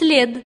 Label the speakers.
Speaker 1: след.